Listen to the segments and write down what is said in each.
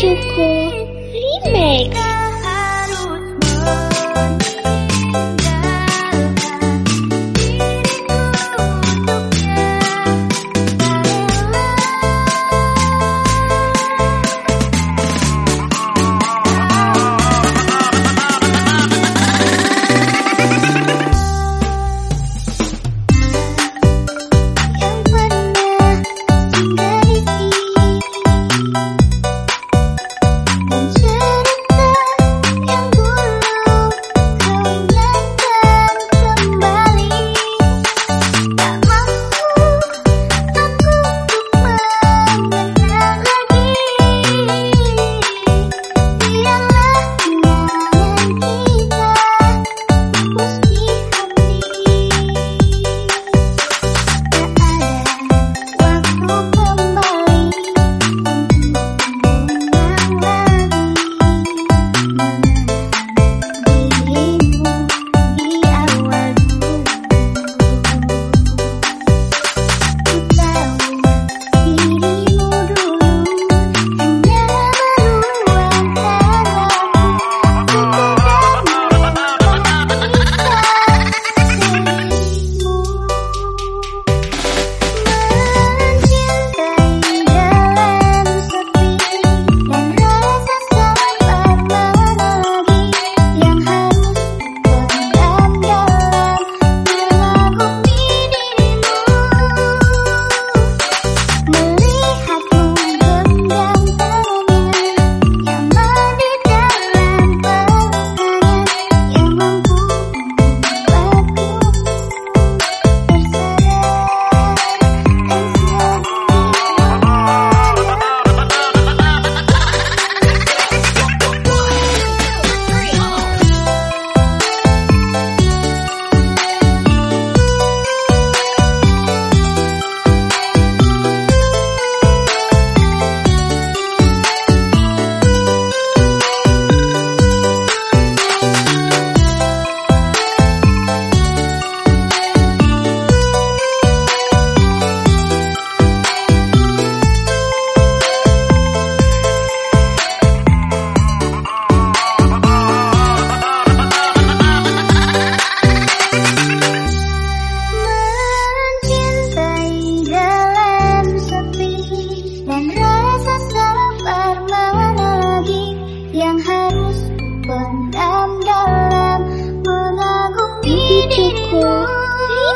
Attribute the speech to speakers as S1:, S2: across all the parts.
S1: Cucuku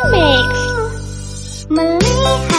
S1: Remix. Melihat